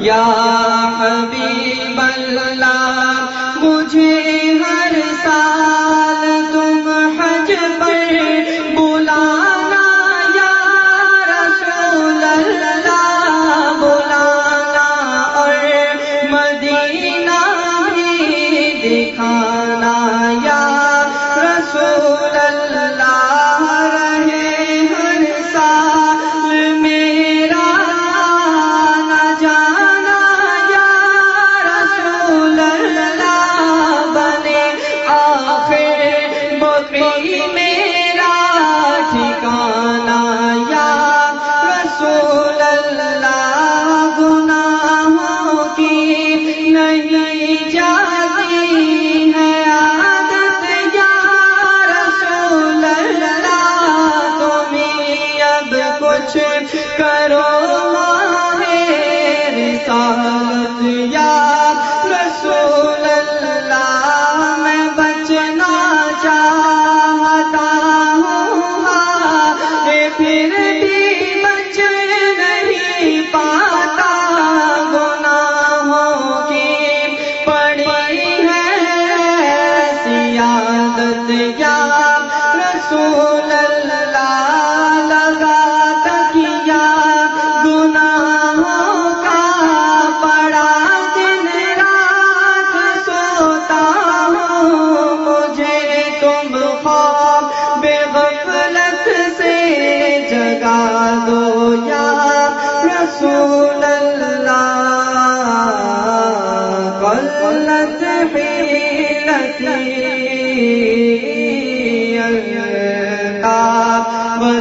یا حبیب اللہ، مجھے ہر سال تم حج پر بلانا، یا رسول اللہ، بلانا اور مدینہ ہی دکھانا، یا دیا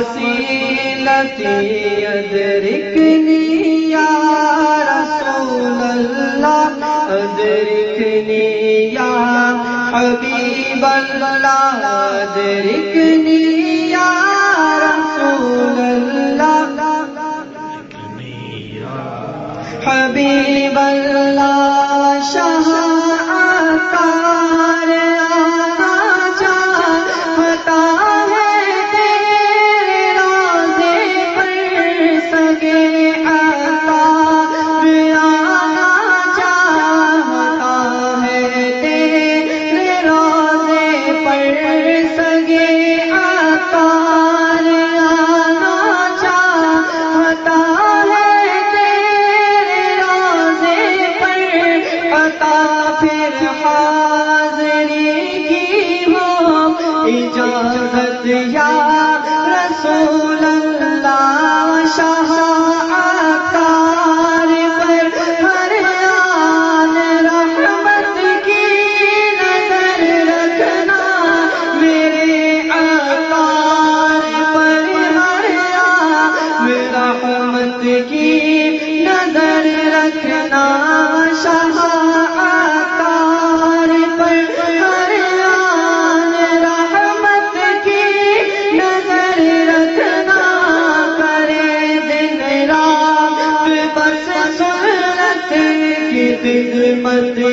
وسیلتی ادرکنی یا رسول اللہ ادرکنی یا حبیب اللہ ادرکنی یا رسول اللہ، حبیب اللہ دیا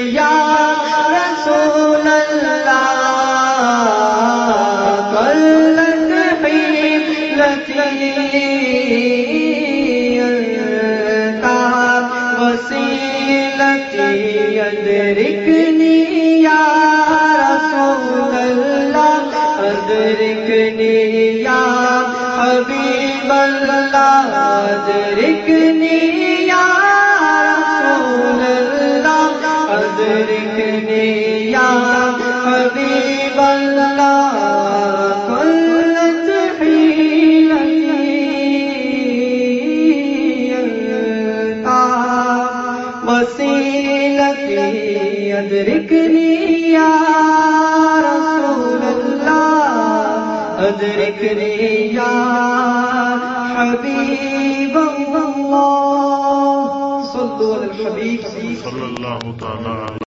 یا رسول اللہ کلن بھی لتی وسیلتی اندرکنی یا ادرکنی یا حبیب اللہ صلو علی الحبیب. صلی اللہ تعالی